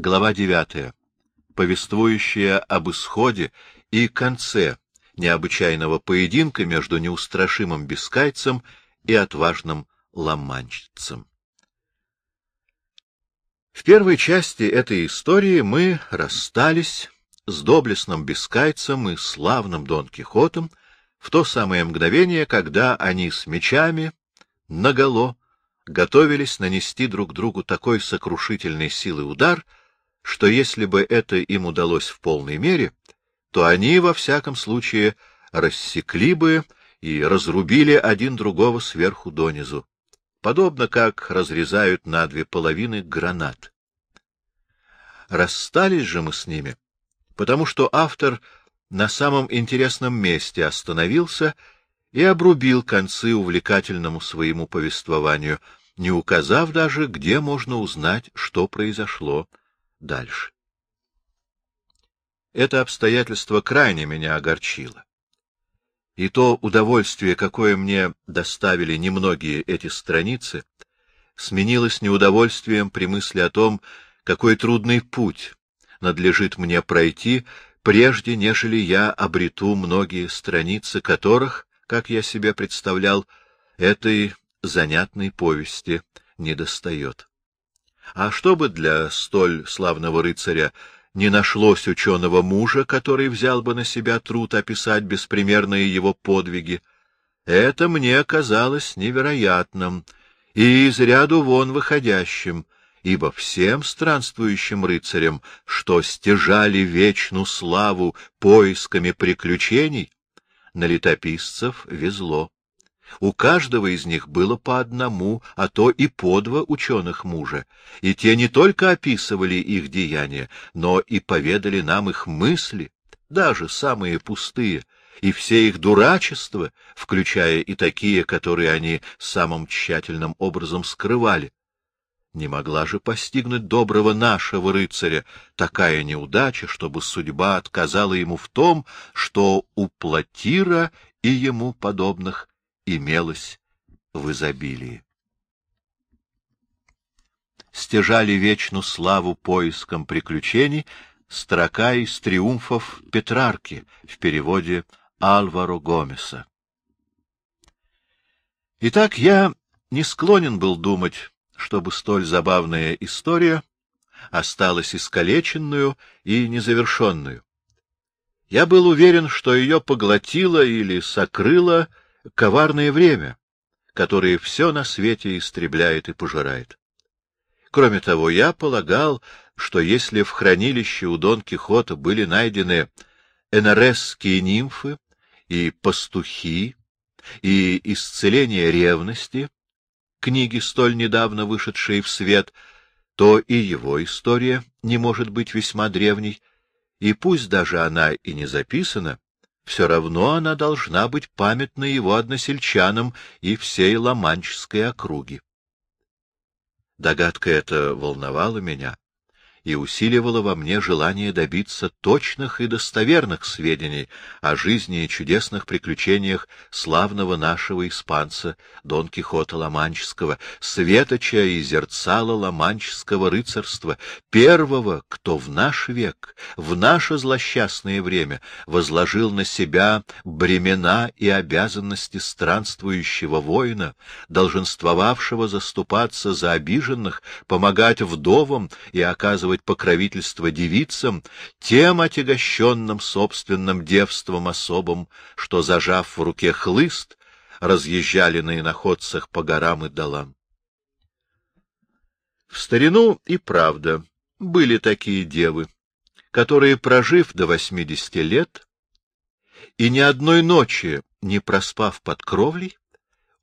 Глава девятая, повествующая об исходе и конце необычайного поединка между неустрашимым бескайцем и отважным ломанщицем. В первой части этой истории мы расстались с доблестным бескайцем и славным Дон Кихотом в то самое мгновение, когда они с мечами наголо готовились нанести друг другу такой сокрушительной силы удар — что если бы это им удалось в полной мере, то они, во всяком случае, рассекли бы и разрубили один другого сверху донизу, подобно как разрезают на две половины гранат. Расстались же мы с ними, потому что автор на самом интересном месте остановился и обрубил концы увлекательному своему повествованию, не указав даже, где можно узнать, что произошло дальше. Это обстоятельство крайне меня огорчило. И то удовольствие, какое мне доставили немногие эти страницы, сменилось неудовольствием при мысли о том, какой трудный путь надлежит мне пройти, прежде нежели я обрету многие страницы которых, как я себе представлял, этой занятной повести недостает. А чтобы для столь славного рыцаря не нашлось ученого мужа, который взял бы на себя труд описать беспримерные его подвиги, это мне казалось невероятным и из ряду вон выходящим, ибо всем странствующим рыцарям, что стяжали вечную славу поисками приключений, на летописцев везло. У каждого из них было по одному, а то и по два ученых мужа, и те не только описывали их деяния, но и поведали нам их мысли, даже самые пустые, и все их дурачества, включая и такие, которые они самым тщательным образом скрывали. Не могла же постигнуть доброго нашего рыцаря такая неудача, чтобы судьба отказала ему в том, что у Платира и ему подобных имелось в изобилии. Стяжали вечную славу поиском приключений строка из триумфов Петрарки в переводе Альваро Гомеса. Итак, я не склонен был думать, чтобы столь забавная история осталась искалеченную и незавершенную. Я был уверен, что ее поглотило или сокрыло коварное время, которое все на свете истребляет и пожирает. Кроме того, я полагал, что если в хранилище у Дон Кихота были найдены эноресские нимфы и пастухи, и исцеление ревности, книги, столь недавно вышедшие в свет, то и его история не может быть весьма древней, и пусть даже она и не записана, все равно она должна быть памятна его односельчанам и всей Ломанческой округе. Догадка эта волновала меня, и усиливало во мне желание добиться точных и достоверных сведений о жизни и чудесных приключениях славного нашего испанца Дон Кихота Ломанческого, светоча и зерцала ломанческого рыцарства, первого, кто в наш век, в наше злосчастное время возложил на себя бремена и обязанности странствующего воина, долженствовавшего заступаться за обиженных, помогать вдовам и оказывать оказывать покровительство девицам, тем отягощенным собственным девством особым, что, зажав в руке хлыст, разъезжали на иноходцах по горам и долам. В старину и правда были такие девы, которые, прожив до восьмидесяти лет и ни одной ночи не проспав под кровлей,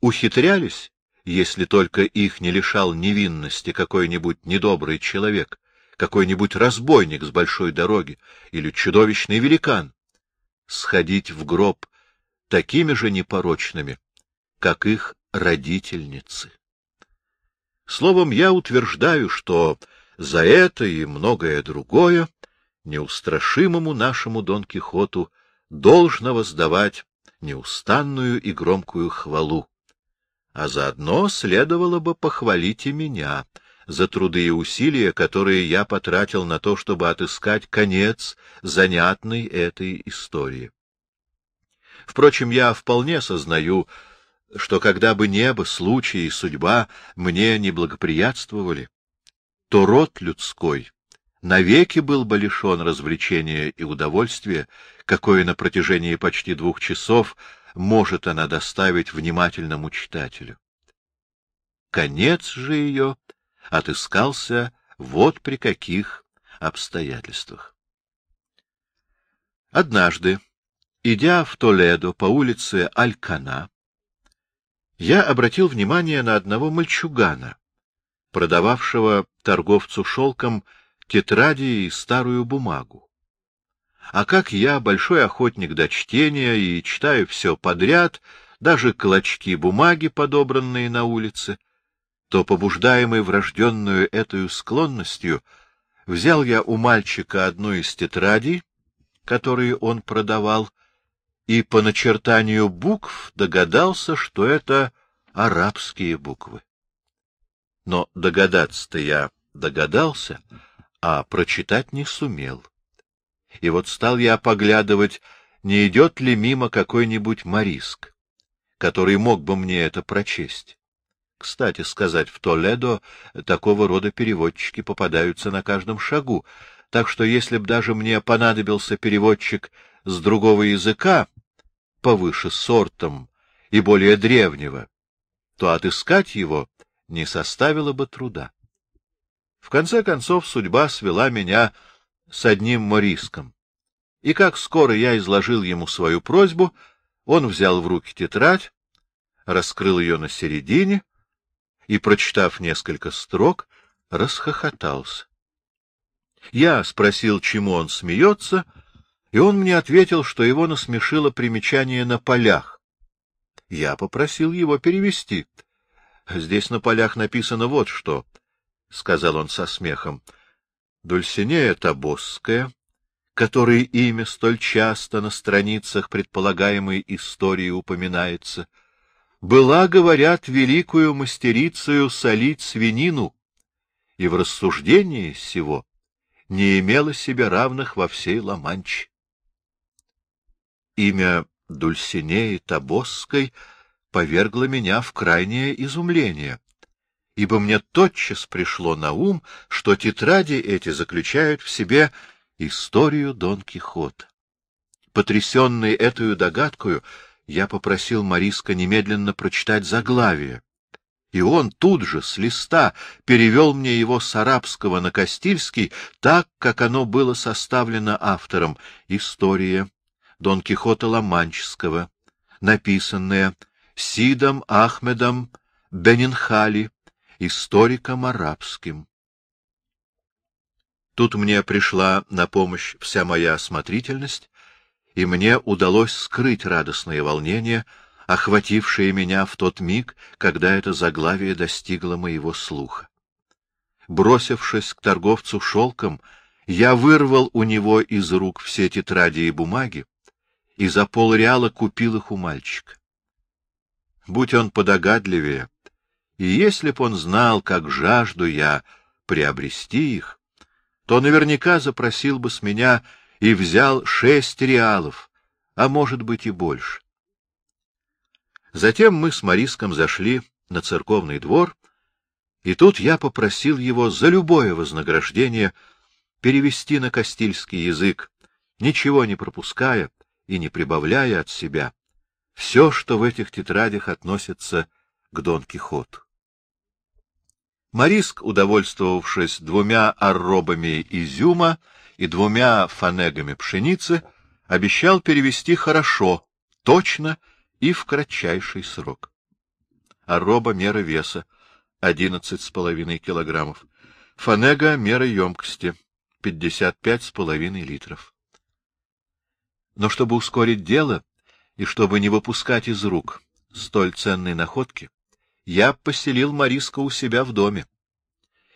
ухитрялись, если только их не лишал невинности какой-нибудь недобрый человек, какой-нибудь разбойник с большой дороги или чудовищный великан, сходить в гроб такими же непорочными, как их родительницы. Словом, я утверждаю, что за это и многое другое неустрашимому нашему Дон Кихоту должно воздавать неустанную и громкую хвалу, а заодно следовало бы похвалить и меня за труды и усилия, которые я потратил на то, чтобы отыскать конец занятной этой истории. Впрочем, я вполне сознаю, что когда бы небо, случай и судьба мне не благоприятствовали, то род людской навеки был бы лишен развлечения и удовольствия, какое на протяжении почти двух часов может она доставить внимательному читателю. Конец же ее отыскался вот при каких обстоятельствах. Однажды, идя в Толедо по улице Алькана, я обратил внимание на одного мальчугана, продававшего торговцу шелком тетради и старую бумагу. А как я, большой охотник до чтения, и читаю все подряд, даже клочки бумаги, подобранные на улице, то, побуждаемый врожденную этой склонностью, взял я у мальчика одну из тетрадей, которые он продавал, и по начертанию букв догадался, что это арабские буквы. Но догадаться-то я догадался, а прочитать не сумел. И вот стал я поглядывать, не идет ли мимо какой-нибудь Мариск, который мог бы мне это прочесть. Кстати сказать, в Толедо такого рода переводчики попадаются на каждом шагу, так что если б даже мне понадобился переводчик с другого языка, повыше сортом и более древнего, то отыскать его не составило бы труда. В конце концов, судьба свела меня с одним мориском. И как скоро я изложил ему свою просьбу, он взял в руки тетрадь, раскрыл ее на середине и, прочитав несколько строк, расхохотался. Я спросил, чему он смеется, и он мне ответил, что его насмешило примечание на полях. Я попросил его перевести. Здесь на полях написано вот что —— сказал он со смехом, — Дульсинея Табосская, которой имя столь часто на страницах предполагаемой истории упоминается, была, говорят, великую мастерицею солить свинину, и в рассуждении сего не имела себе равных во всей Ла-Манче. Имя Дульсинеи Табосской повергло меня в крайнее изумление ибо мне тотчас пришло на ум, что тетради эти заключают в себе историю Дон Кихота. Потрясенный этой догадкою, я попросил Мариска немедленно прочитать заглавие, и он тут же с листа перевел мне его с арабского на кастильский так, как оно было составлено автором. История Дон Кихота Ламанческого, написанная Сидом Ахмедом Бенинхали историком арабским. Тут мне пришла на помощь вся моя осмотрительность, и мне удалось скрыть радостное волнение, охватившее меня в тот миг, когда это заглавие достигло моего слуха. Бросившись к торговцу шелком, я вырвал у него из рук все тетради и бумаги и за полреала купил их у мальчика. Будь он подогадливее, и если б он знал, как жажду я приобрести их, то наверняка запросил бы с меня и взял шесть реалов, а может быть и больше. Затем мы с Мариском зашли на церковный двор, и тут я попросил его за любое вознаграждение перевести на кастильский язык, ничего не пропуская и не прибавляя от себя, все, что в этих тетрадях относится к Дон Кихоту. Мариск, удовольствовавшись двумя арробами изюма и двумя фанегами пшеницы, обещал перевести хорошо, точно и в кратчайший срок. Арроба мера веса — одиннадцать с половиной килограммов. Фанега — мера емкости — пятьдесят пять с половиной литров. Но чтобы ускорить дело и чтобы не выпускать из рук столь ценной находки, я поселил Мариска у себя в доме.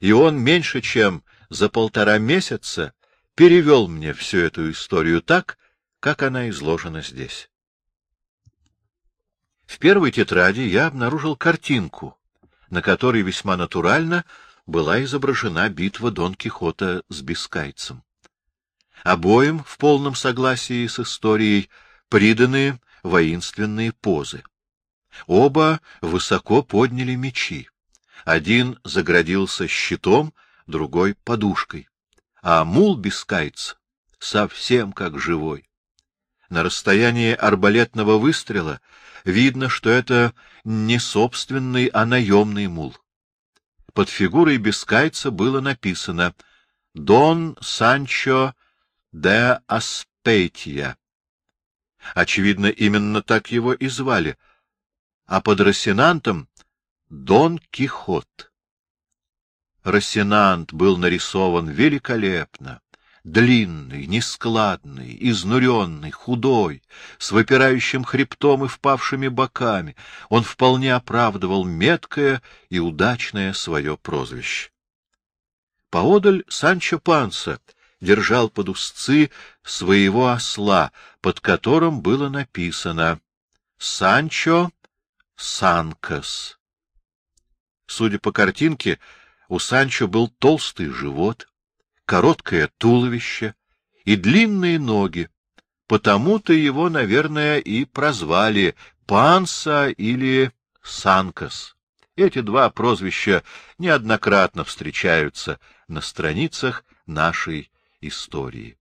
И он меньше чем за полтора месяца перевел мне всю эту историю так, как она изложена здесь. В первой тетради я обнаружил картинку, на которой весьма натурально была изображена битва Дон Кихота с бискайцем. Обоим, в полном согласии с историей, приданы воинственные позы. Оба высоко подняли мечи. Один заградился щитом, другой — подушкой. А мул бискайц совсем как живой. На расстоянии арбалетного выстрела видно, что это не собственный, а наемный мул. Под фигурой бескайца было написано «Дон Санчо де Аспейтия». Очевидно, именно так его и звали, а под Росинантом — Дон Кихот. Росинант был нарисован великолепно, длинный, нескладный, изнуренный, худой, с выпирающим хребтом и впавшими боками, он вполне оправдывал меткое и удачное свое прозвище. Поодаль Санчо Панса держал под узцы своего осла, под которым было написано «Санчо Санкас». Судя по картинке, у Санчо был толстый живот, короткое туловище и длинные ноги, потому-то его, наверное, и прозвали Панса или Санкас. Эти два прозвища неоднократно встречаются на страницах нашей истории.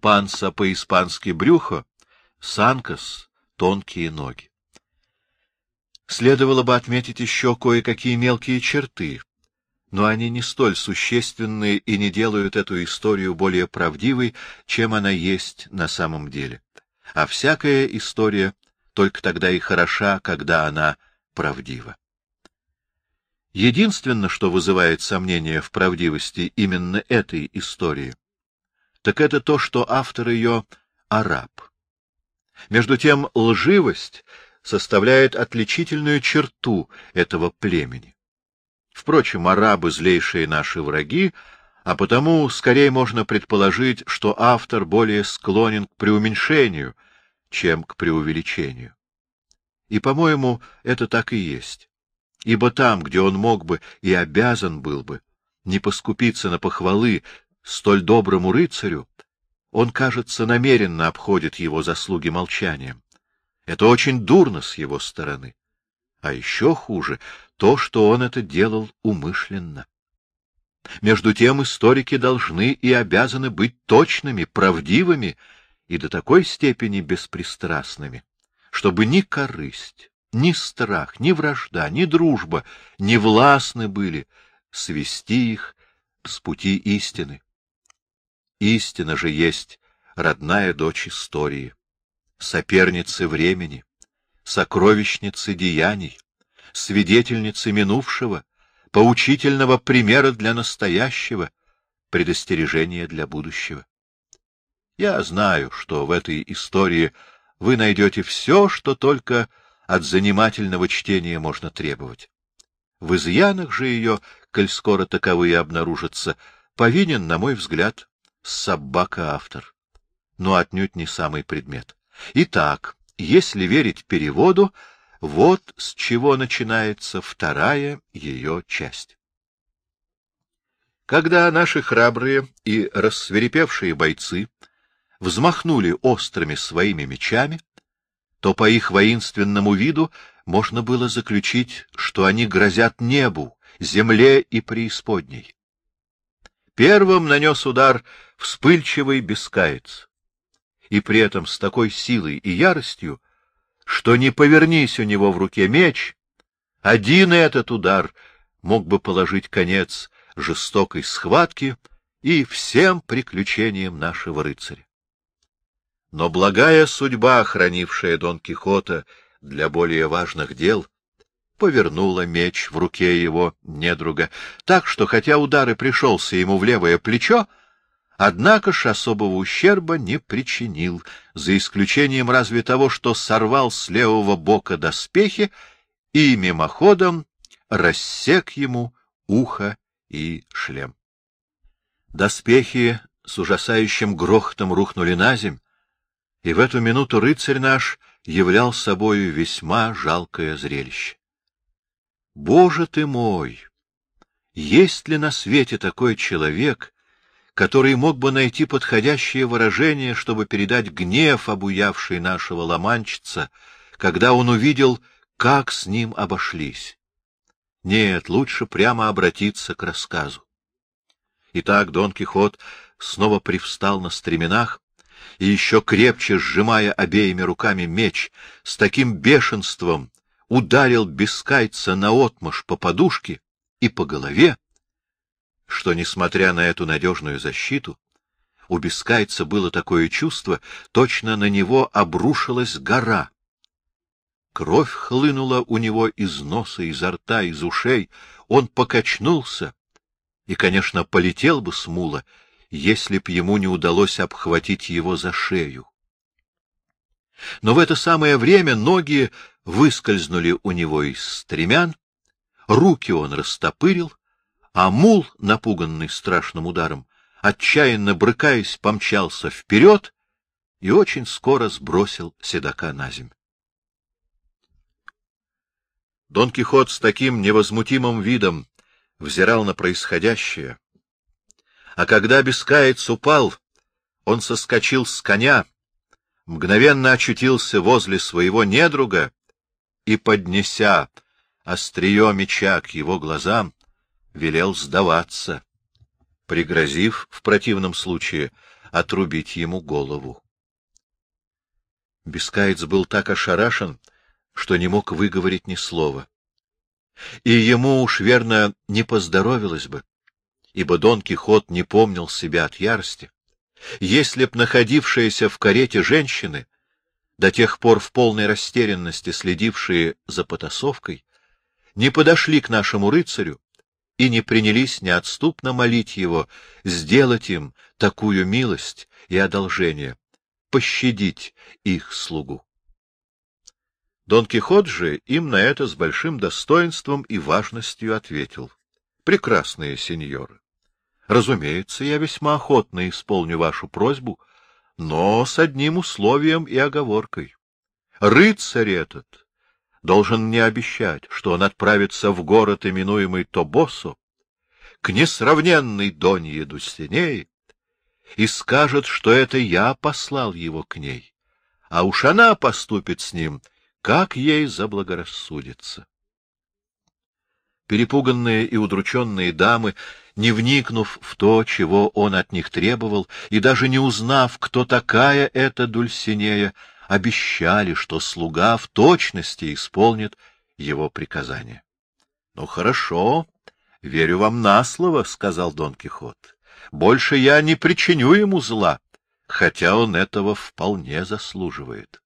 Панса по-испански брюхо, Санкас — тонкие ноги. Следовало бы отметить еще кое-какие мелкие черты, но они не столь существенны и не делают эту историю более правдивой, чем она есть на самом деле. А всякая история только тогда и хороша, когда она правдива. Единственное, что вызывает сомнение в правдивости именно этой истории, так это то, что автор ее — араб. Между тем лживость составляет отличительную черту этого племени. Впрочем, арабы — злейшие наши враги, а потому скорее можно предположить, что автор более склонен к преуменьшению, чем к преувеличению. И, по-моему, это так и есть. Ибо там, где он мог бы и обязан был бы не поскупиться на похвалы столь доброму рыцарю, он, кажется, намеренно обходит его заслуги молчанием. Это очень дурно с его стороны. А еще хуже то, что он это делал умышленно. Между тем историки должны и обязаны быть точными, правдивыми и до такой степени беспристрастными, чтобы ни корысть, ни страх, ни вражда, ни дружба не властны были свести их с пути истины. Истина же есть родная дочь истории, соперницы времени, сокровищницы деяний, свидетельницы минувшего, поучительного примера для настоящего, предостережения для будущего. Я знаю, что в этой истории вы найдете все, что только от занимательного чтения можно требовать. В изъянах же ее, коль скоро таковые обнаружатся, повинен, на мой взгляд, собака-автор, но отнюдь не самый предмет. Итак, если верить переводу, вот с чего начинается вторая ее часть. Когда наши храбрые и рассверепевшие бойцы взмахнули острыми своими мечами, то по их воинственному виду можно было заключить, что они грозят небу, земле и преисподней. Первым нанес удар вспыльчивый бескаец, и при этом с такой силой и яростью, что не повернись у него в руке меч, один этот удар мог бы положить конец жестокой схватке и всем приключениям нашего рыцаря. Но благая судьба, хранившая Дон Кихота для более важных дел, повернула меч в руке его недруга, так что, хотя удар и пришелся ему в левое плечо, однако ж особого ущерба не причинил, за исключением разве того, что сорвал с левого бока доспехи и мимоходом рассек ему ухо и шлем. Доспехи с ужасающим грохотом рухнули на земь, и в эту минуту рыцарь наш являл собою весьма жалкое зрелище. Боже ты мой! есть ли на свете такой человек, который мог бы найти подходящее выражение, чтобы передать гнев, обуявший нашего ломанчица, когда он увидел, как с ним обошлись. Нет, лучше прямо обратиться к рассказу. Итак, Дон Кихот снова привстал на стременах и, еще крепче сжимая обеими руками меч, с таким бешенством ударил бескайца наотмашь по подушке и по голове, что, несмотря на эту надежную защиту, у бескайца было такое чувство, точно на него обрушилась гора. Кровь хлынула у него из носа, изо рта, из ушей, он покачнулся и, конечно, полетел бы с мула, если б ему не удалось обхватить его за шею. Но в это самое время ноги выскользнули у него из стремян, руки он растопырил, а мул, напуганный страшным ударом, отчаянно брыкаясь, помчался вперед и очень скоро сбросил седока на землю. Дон Кихот с таким невозмутимым видом взирал на происходящее, а когда бескаец упал, он соскочил с коня, мгновенно очутился возле своего недруга и, поднеся острие меча к его глазам, велел сдаваться, пригрозив в противном случае отрубить ему голову. Бескаец был так ошарашен, что не мог выговорить ни слова. И ему уж, верно, не поздоровилось бы, ибо Дон Кихот не помнил себя от ярости, если б находившиеся в карете женщины, до тех пор в полной растерянности следившие за потасовкой, не подошли к нашему рыцарю и не принялись неотступно молить его сделать им такую милость и одолжение, пощадить их слугу. Дон Кихот же им на это с большим достоинством и важностью ответил. — Прекрасные сеньоры, разумеется, я весьма охотно исполню вашу просьбу, но с одним условием и оговоркой. Рыцарь этот должен мне обещать, что он отправится в город, именуемый Тобосо, к несравненной Донье Дустинее, и скажет, что это я послал его к ней, а уж она поступит с ним как ей заблагорассудится. Перепуганные и удрученные дамы, не вникнув в то, чего он от них требовал, и даже не узнав, кто такая эта Дульсинея, обещали, что слуга в точности исполнит его приказание. — Ну, хорошо, верю вам на слово, — сказал Дон Кихот. — Больше я не причиню ему зла, хотя он этого вполне заслуживает.